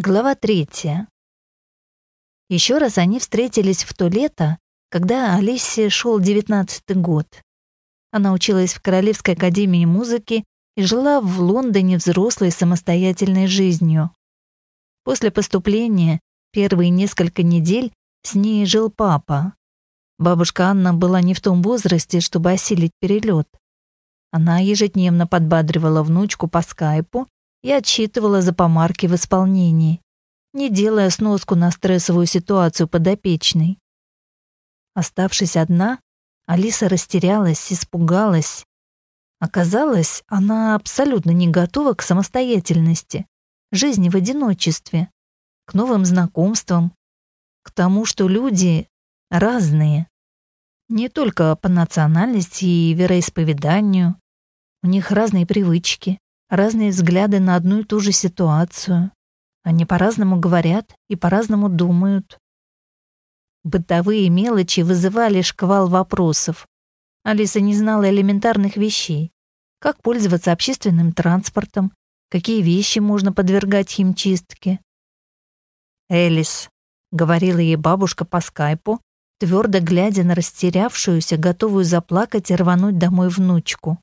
Глава третья. Еще раз они встретились в то лето, когда Алисе шел девятнадцатый год. Она училась в Королевской академии музыки и жила в Лондоне взрослой самостоятельной жизнью. После поступления первые несколько недель с ней жил папа. Бабушка Анна была не в том возрасте, чтобы осилить перелет. Она ежедневно подбадривала внучку по скайпу и отчитывала за помарки в исполнении, не делая сноску на стрессовую ситуацию подопечной. Оставшись одна, Алиса растерялась, испугалась. Оказалось, она абсолютно не готова к самостоятельности, жизни в одиночестве, к новым знакомствам, к тому, что люди разные. Не только по национальности и вероисповеданию. У них разные привычки, разные взгляды на одну и ту же ситуацию. Они по-разному говорят и по-разному думают. Бытовые мелочи вызывали шквал вопросов. Алиса не знала элементарных вещей. Как пользоваться общественным транспортом, какие вещи можно подвергать химчистке. «Элис», — говорила ей бабушка по скайпу, твердо глядя на растерявшуюся, готовую заплакать и рвануть домой внучку.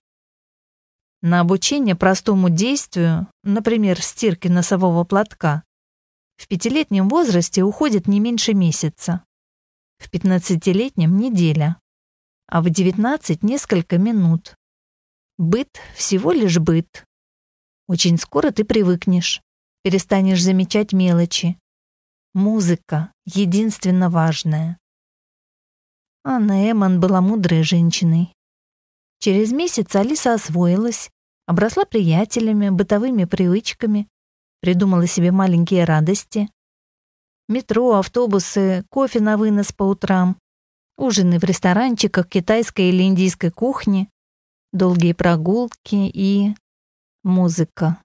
На обучение простому действию, например, стирке носового платка, в пятилетнем возрасте уходит не меньше месяца, в пятнадцатилетнем — неделя, а в девятнадцать — несколько минут. Быт — всего лишь быт. Очень скоро ты привыкнешь, перестанешь замечать мелочи. Музыка — единственно важная. Анна Эммон была мудрой женщиной. Через месяц Алиса освоилась, Обросла приятелями, бытовыми привычками, придумала себе маленькие радости. Метро, автобусы, кофе на вынос по утрам, ужины в ресторанчиках китайской или индийской кухни, долгие прогулки и... музыка.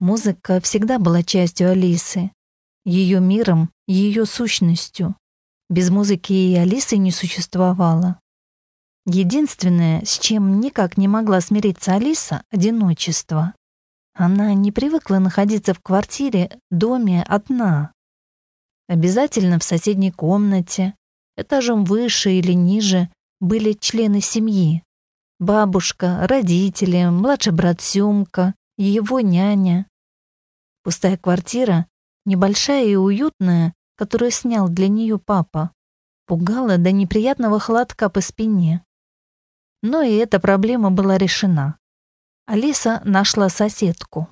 Музыка всегда была частью Алисы, ее миром, ее сущностью. Без музыки и Алисы не существовало. Единственное, с чем никак не могла смириться Алиса — одиночество. Она не привыкла находиться в квартире, доме одна. Обязательно в соседней комнате, этажом выше или ниже, были члены семьи. Бабушка, родители, младший брат Сёмка, его няня. Пустая квартира, небольшая и уютная, которую снял для нее папа, пугала до неприятного холодка по спине. Но и эта проблема была решена. Алиса нашла соседку.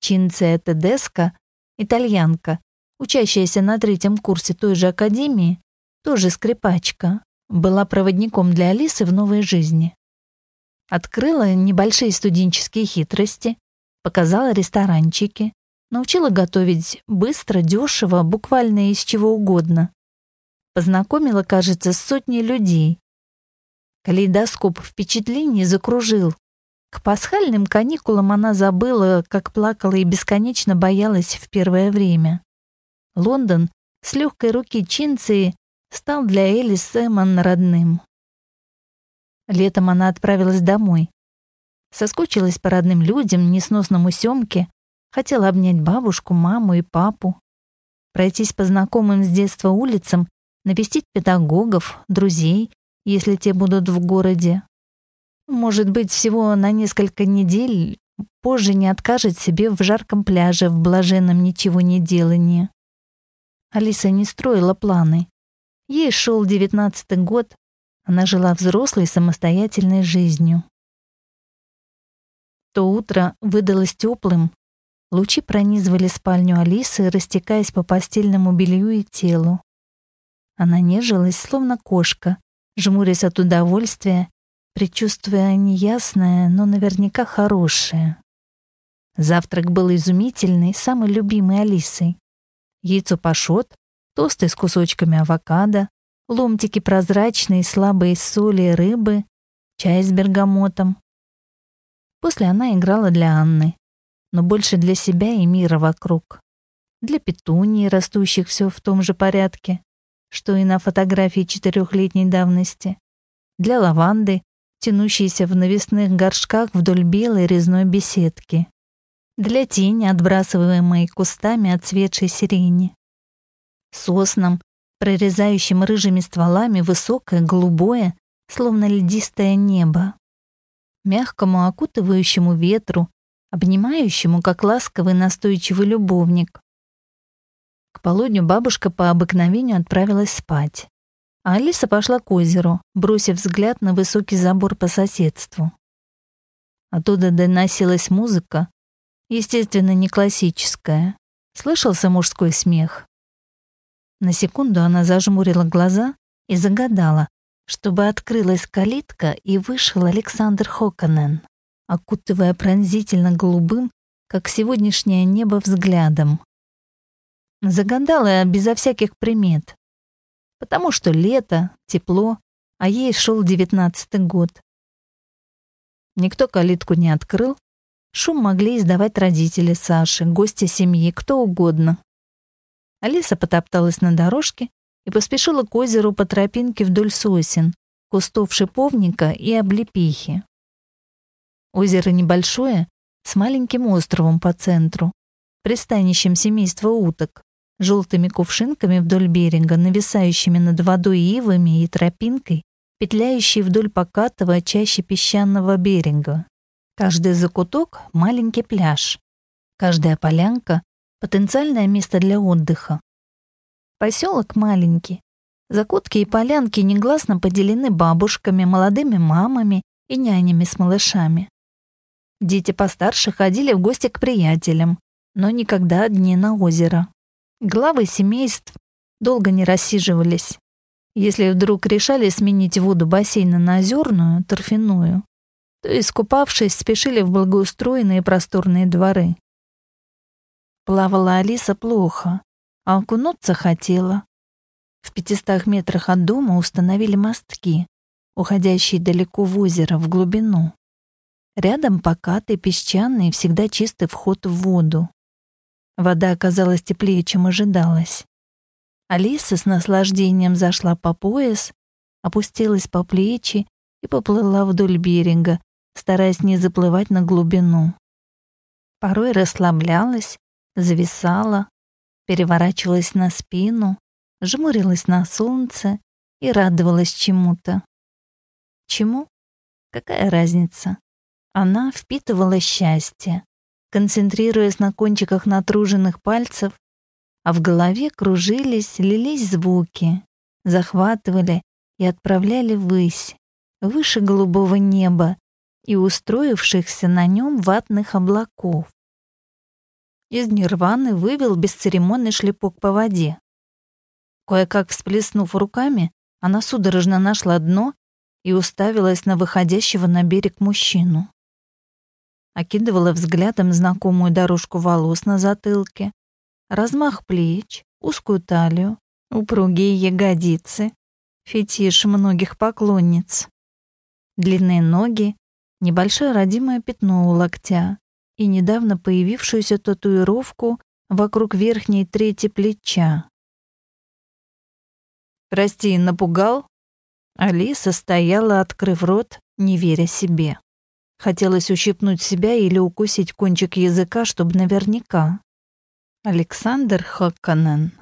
Чинция Тедеско, итальянка, учащаяся на третьем курсе той же академии, тоже скрипачка, была проводником для Алисы в новой жизни. Открыла небольшие студенческие хитрости, показала ресторанчики, научила готовить быстро, дешево, буквально из чего угодно. Познакомила, кажется, с сотней людей, Калейдоскоп впечатлений закружил. К пасхальным каникулам она забыла, как плакала и бесконечно боялась в первое время. Лондон с легкой руки Чинции стал для Элис Эммон родным. Летом она отправилась домой. Соскучилась по родным людям, несносному Сёмке, хотела обнять бабушку, маму и папу, пройтись по знакомым с детства улицам, навестить педагогов, друзей, если те будут в городе. Может быть, всего на несколько недель позже не откажет себе в жарком пляже в блаженном ничего не делании. Алиса не строила планы. Ей шел девятнадцатый год, она жила взрослой самостоятельной жизнью. То утро выдалось теплым, лучи пронизывали спальню Алисы, растекаясь по постельному белью и телу. Она нежилась, словно кошка, жмурясь от удовольствия, предчувствуя неясное, но наверняка хорошее. Завтрак был изумительный, самый любимый Алисой. Яйцо пашот, тосты с кусочками авокадо, ломтики прозрачные, слабые соли рыбы, чай с бергамотом. После она играла для Анны, но больше для себя и мира вокруг. Для петуний, растущих все в том же порядке, что и на фотографии четырехлетней давности, для лаванды, тянущейся в навесных горшках вдоль белой резной беседки, для тени, отбрасываемой кустами отцветшей сирени. Соснам, прорезающим рыжими стволами высокое, голубое, словно льдистое небо. Мягкому окутывающему ветру, обнимающему, как ласковый настойчивый любовник. Полудню бабушка по обыкновению отправилась спать, Алиса пошла к озеру, бросив взгляд на высокий забор по соседству. Оттуда доносилась музыка, естественно, не классическая. Слышался мужской смех. На секунду она зажмурила глаза и загадала, чтобы открылась калитка и вышел Александр Хоконен, окутывая пронзительно голубым, как сегодняшнее небо, взглядом. Загадала безо всяких примет, потому что лето, тепло, а ей шел девятнадцатый год. Никто калитку не открыл, шум могли издавать родители Саши, гости семьи, кто угодно. Алиса потопталась на дорожке и поспешила к озеру по тропинке вдоль сосен, кустов шиповника и облепихи. Озеро небольшое, с маленьким островом по центру, пристанищем семейства уток, желтыми кувшинками вдоль берега, нависающими над водой ивами и тропинкой, петляющей вдоль покатого чаще песчаного берега. Каждый закуток — маленький пляж. Каждая полянка — потенциальное место для отдыха. Поселок маленький. Закутки и полянки негласно поделены бабушками, молодыми мамами и нянями с малышами. Дети постарше ходили в гости к приятелям, но никогда одни на озеро. Главы семейств долго не рассиживались. Если вдруг решали сменить воду бассейна на озерную, торфяную, то, искупавшись, спешили в благоустроенные просторные дворы. Плавала Алиса плохо, а окунуться хотела. В пятистах метрах от дома установили мостки, уходящие далеко в озеро, в глубину. Рядом покатый, песчаный, всегда чистый вход в воду. Вода оказалась теплее, чем ожидалось. Алиса с наслаждением зашла по пояс, опустилась по плечи и поплыла вдоль берега, стараясь не заплывать на глубину. Порой расслаблялась, зависала, переворачивалась на спину, жмурилась на солнце и радовалась чему-то. Чему? Какая разница? Она впитывала счастье, концентрируясь на кончиках натруженных пальцев, а в голове кружились, лились звуки, захватывали и отправляли ввысь, выше голубого неба и устроившихся на нем ватных облаков из нирваны вывел бесцеремонный шлепок по воде. Кое-как всплеснув руками, она судорожно нашла дно и уставилась на выходящего на берег мужчину. Окидывала взглядом знакомую дорожку волос на затылке, размах плеч, узкую талию, упругие ягодицы, фетиш многих поклонниц. Длинные ноги, небольшое родимое пятно у локтя, и недавно появившуюся татуировку вокруг верхней трети плеча. «Прости, напугал?» Алиса стояла, открыв рот, не веря себе. Хотелось ущипнуть себя или укусить кончик языка, чтобы наверняка. Александр Хокканен.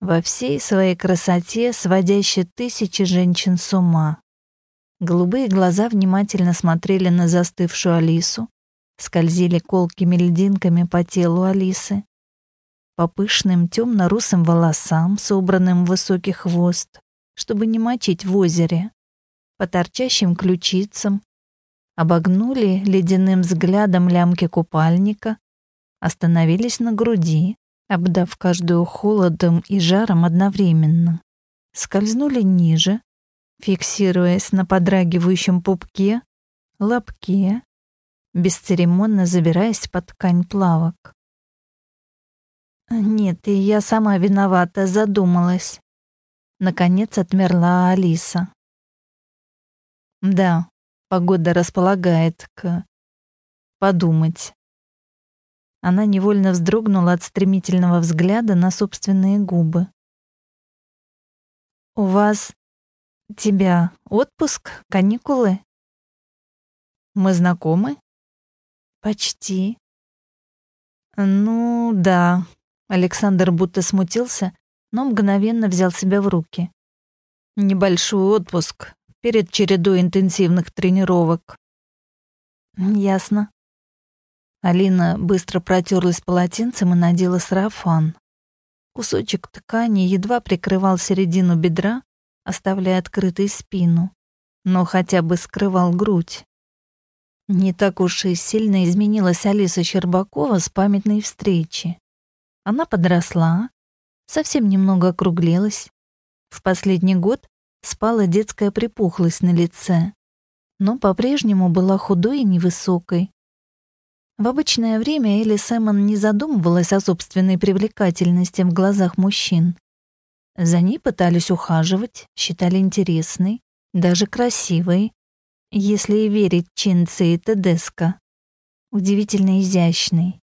Во всей своей красоте, сводящей тысячи женщин с ума. Голубые глаза внимательно смотрели на застывшую Алису, скользили колкими льдинками по телу Алисы, по пышным темно-русым волосам, собранным в высокий хвост, чтобы не мочить в озере, по торчащим ключицам, обогнули ледяным взглядом лямки купальника, остановились на груди, обдав каждую холодом и жаром одновременно, скользнули ниже, фиксируясь на подрагивающем пупке, лобке, бесцеремонно забираясь под ткань плавок. «Нет, и я сама виновата, задумалась». Наконец отмерла Алиса. «Да, погода располагает к... подумать». Она невольно вздрогнула от стремительного взгляда на собственные губы. «У вас... тебя отпуск, каникулы?» «Мы знакомы?» «Почти. Ну, да. Александр будто смутился, но мгновенно взял себя в руки. Небольшой отпуск перед чередой интенсивных тренировок. Ясно. Алина быстро протерлась полотенцем и надела сарафан. Кусочек ткани едва прикрывал середину бедра, оставляя открытой спину, но хотя бы скрывал грудь. Не так уж и сильно изменилась Алиса Щербакова с памятной встречи. Она подросла, совсем немного округлилась. В последний год спала детская припухлость на лице, но по-прежнему была худой и невысокой. В обычное время Элли Сэмон не задумывалась о собственной привлекательности в глазах мужчин. За ней пытались ухаживать, считали интересной, даже красивой, если и верить Чинце и Тедеско. Удивительно изящной.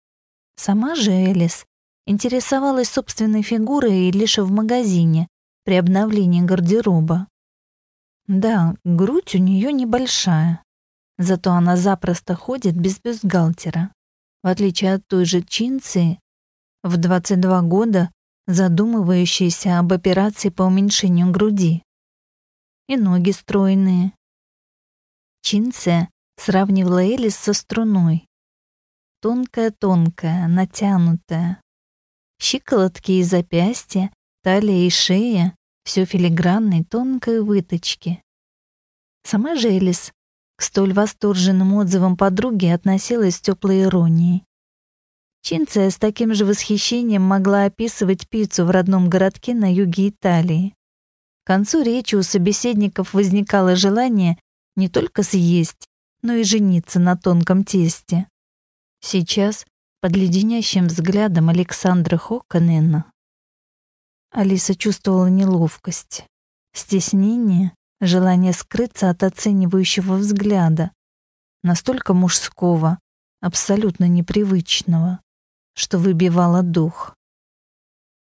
Сама же Элис интересовалась собственной фигурой лишь в магазине при обновлении гардероба. Да, грудь у нее небольшая, зато она запросто ходит без бюстгальтера. В отличие от той же Чинцы, в 22 года задумывающейся об операции по уменьшению груди. И ноги стройные. Чинце сравнивала Элис со струной. Тонкая-тонкая, натянутая. Щиколотки и запястья, талия и шея — все филигранной тонкой выточки. Сама же Элис к столь восторженным отзывам подруги относилась с теплой иронией. Чинция с таким же восхищением могла описывать пиццу в родном городке на юге Италии. К концу речи у собеседников возникало желание не только съесть, но и жениться на тонком тесте. Сейчас, под леденящим взглядом Александра Хоконена, Алиса чувствовала неловкость, стеснение, желание скрыться от оценивающего взгляда, настолько мужского, абсолютно непривычного что выбивало дух.